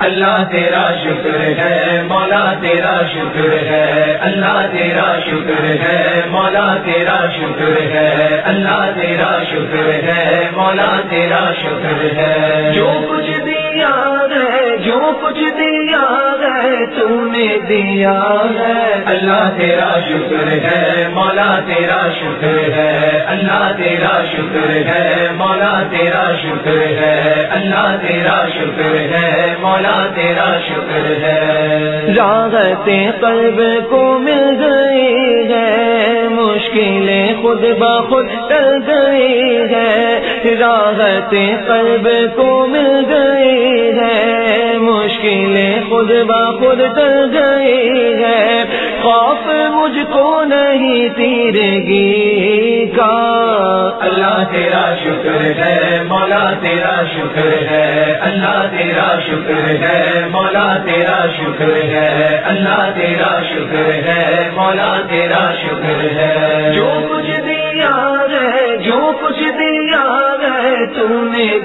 اللہ تیرا شکر ہے، مولا تیرا شکر ہے، اللہ تیرا شکر ہے، مولا تیرا شکر ہے، اللہ تیرا شکر ہے، مولا تیرا شکر ہے۔ جو کچھ دیا ہے، جو کچھ دیا ہے تم نے دیا ہے۔ اللہ تیرا شکر ہے مولا تیرا شکر ہے۔ اللہ تیرا شکر ہے مولا تیرا شکر ہے۔ اللہ تیرا شکر ہے مولا تیرا شکر ہے۔ راغت قلب کو مل گئی ہے مشکلیں خود بخود ٹل گئی ہے۔ راغت قلب کو مل گئی ہے مشکلیں خود ٹل گئی ہے خوف مجھ کو نہیں تیرگی کا۔ اللہ تیرا شکر ہے، مولا تیرا شکر ہے۔ اللہ تیرا شکر ہے، مولا تیرا شکر ہے۔ اللہ تیرا شکر ہے، مولا تیرا شکر ہے۔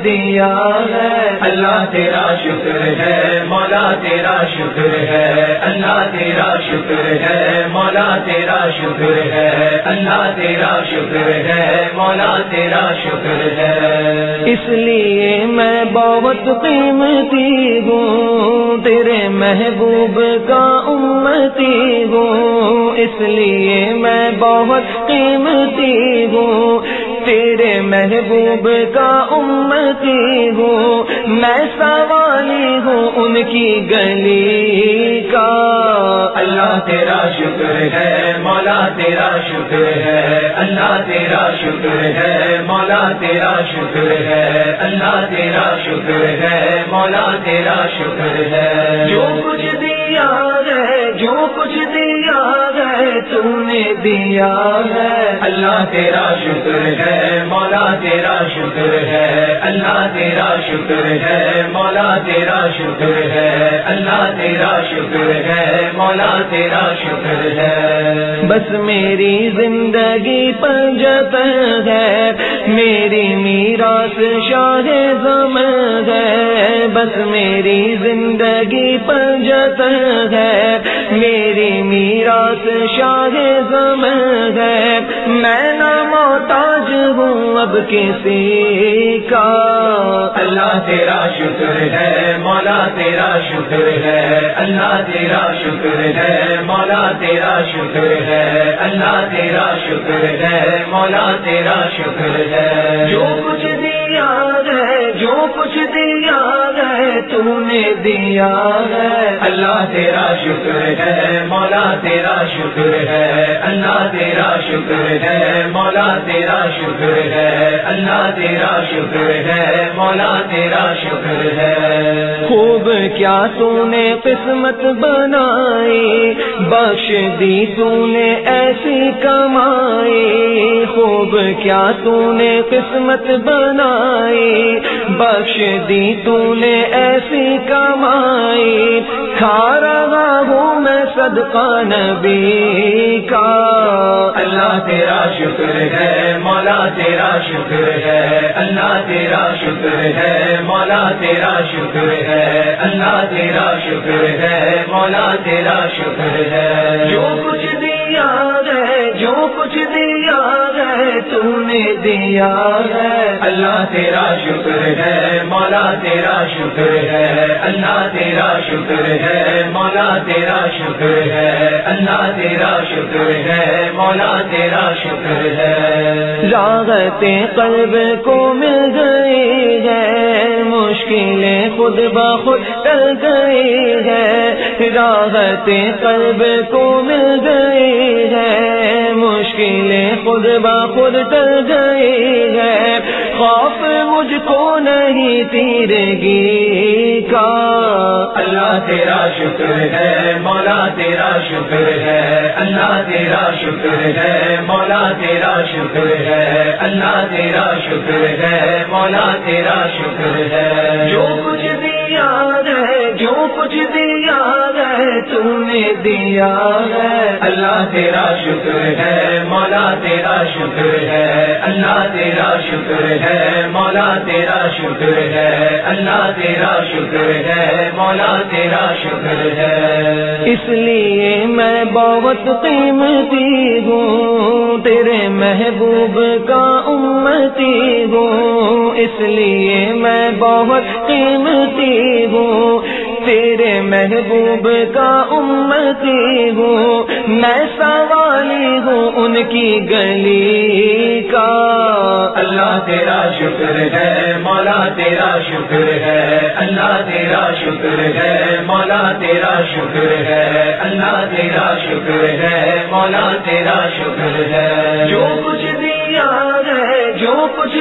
دیا ہے۔ اللہ تیرا شکر ہے مولا تیرا شکر ہے۔ اللہ تیرا شکر ہے مولا تیرا شکر ہے۔ اللہ تیرا شکر ہے مولا تیرا شکر ہے۔ اس لیے میں بہت قیمتی ہوں۔ تیرے محبوب کا امتی ہوں۔ اس لیے میں بہت قیمتی ہوں۔ تیرے محبوب کا امتی ہوں، میں سوالی ہوں ان کی گلی کا۔ اللہ تیرا شکر ہے، مولا تیرا شکر ہے، اللہ تیرا شکر ہے، مولا تیرا شکر ہے، اللہ تیرا شکر ہے، مولا تیرا شکر ہے۔ جو کچھ تم نے دیا ہے۔ اللہ تیرا شکر ہے مولا تیرا شکر ہے۔ اللہ تیرا شکر ہے مولا تیرا شکر ہے۔ اللہ تیرا شکر ہے مولا تیرا شکر ہے۔ بس میری زندگی پنجت ہے میری میراث شاہ زم ہے۔ بس میری زندگی پنجت ہے۔ میری میراث شاہ زم ہے۔ میں نہ محتاج ہوں اب کسی کا۔ اللہ تیرا شکر ہے مولا تیرا شکر ہے۔ اللہ تیرا شکر ہے مولا تیرا شکر ہے۔ اللہ تیرا شکر ہے مولا تیرا شکر ہے۔ جو کچھ دیا ہے جو کچھ دیا تم نے دیا ہے۔ اللہ تیرا شکر ہے، مولا تیرا شکر ہے۔ اللہ تیرا شکر ہے، مولا تیرا شکر ہے۔ اللہ تیرا شکر ہے مولا تیرا شکر ہے۔ خوب کیا تو نے قسمت بنائی بخش دی تو نے ایسی کمائی خوب کیا تو نے قسمت بنائی بخش دی تو نے ایسی کمائی کھا رہا ہوں صدقہ نبی کا۔ اللہ تیرا شکر ہے، مولا تیرا شکر ہے۔ اللہ تیرا شکر ہے، مولا تیرا شکر ہے۔ اللہ تیرا شکر ہے، مولا تیرا شکر ہے۔ جو کچھ دیا ہے. اللہ تیرا شکر ہے، مولا تیرا شکر ہے. اللہ تیرا شکر ہے، مولا تیرا شکر ہے. اللہ تیرا شکر ہے، مولا تیرا شکر ہے. راغت قلب کو مل گئی ہے مشکلیں خود بخود ٹل گئی ہے راغت قلب کو مل گئی ہے مشکلیں خود بخود ٹل گئی ہے خوف مجھ کو نہیں تیرگی کا۔ اللہ تیرا شکر ہے مولا تیرا شکر ہے۔ اللہ تیرا شکر ہے مولا تیرا شکر ہے۔ اللہ تیرا شکر ہے مولا تیرا شکر ہے۔ جو کچھ دیا ہے جو کچھ دیا تم نے دیا ہے۔ اللہ تیرا شکر ہے مولا تیرا شکر ہے۔ اللہ تیرا شکر ہے مولا تیرا شکر ہے۔ اللہ تیرا شکر ہے مولا تیرا شکر ہے۔ اس لیے میں بہت قیمتی ہوں تیرے محبوب کا امتی ہوں۔ اس لیے میں بہت قیمتی ہوں تیرے محبوب کا امتی ہوں، میں سوالی ہوں ان کی گلی کا۔ اللہ تیرا شکر ہے، مولا تیرا شکر ہے، اللہ تیرا شکر ہے، مولا تیرا شکر ہے، اللہ تیرا شکر ہے، مولا تیرا شکر ہے۔ جو کچھ دیا ہے، جو کچھ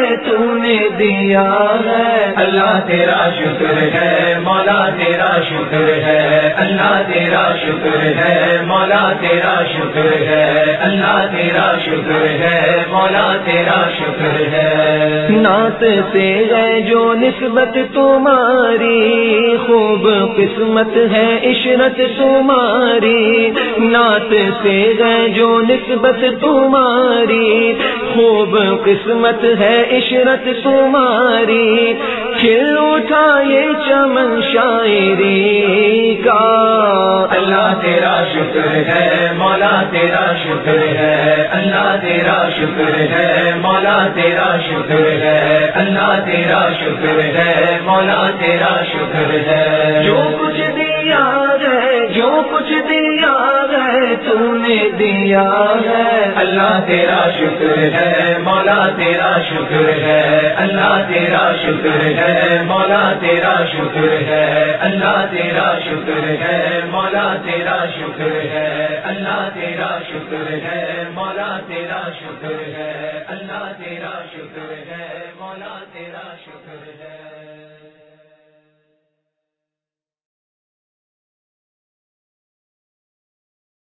ہے تو نے دیا ہے۔ اللہ تیرا شکر ہے مولا تیرا شکر ہے۔ اللہ تیرا شکر ہے مولا تیرا شکر ہے۔ اللہ تیرا شکر ہے مولا تیرا شکر ہے۔ نعت سے ہے جو نسبت تمہاری خوب قسمت ہے عشرت تمہاری۔ نعت سے ہے جو نسبت تمہاری خوب قسمت ہے عشرت تمہاری۔ کھل اٹھا یہ چمن شاعری کا۔ اللہ تیرا شکر ہے مولا تیرا شکر ہے۔ اللہ تیرا شکر ہے مولا تیرا شکر ہے۔ اللہ تیرا شکر ہے مولا تیرا شکر ہے۔ جو کچھ دیا ہے جو کچھ دیا ہے تو نے دیا ہے اللہ تیرا شکر ہے مولا تیرا شکر ہے اللہ تیرا شکر ہے مولا تیرا شکر ہے اللہ تیرا شکر ہے مولا تیرا شکر ہے اللہ تیرا شکر ہے مولا تیرا شکر ہے اللہ تیرا شکر ہے مولا تیرا شکر ہے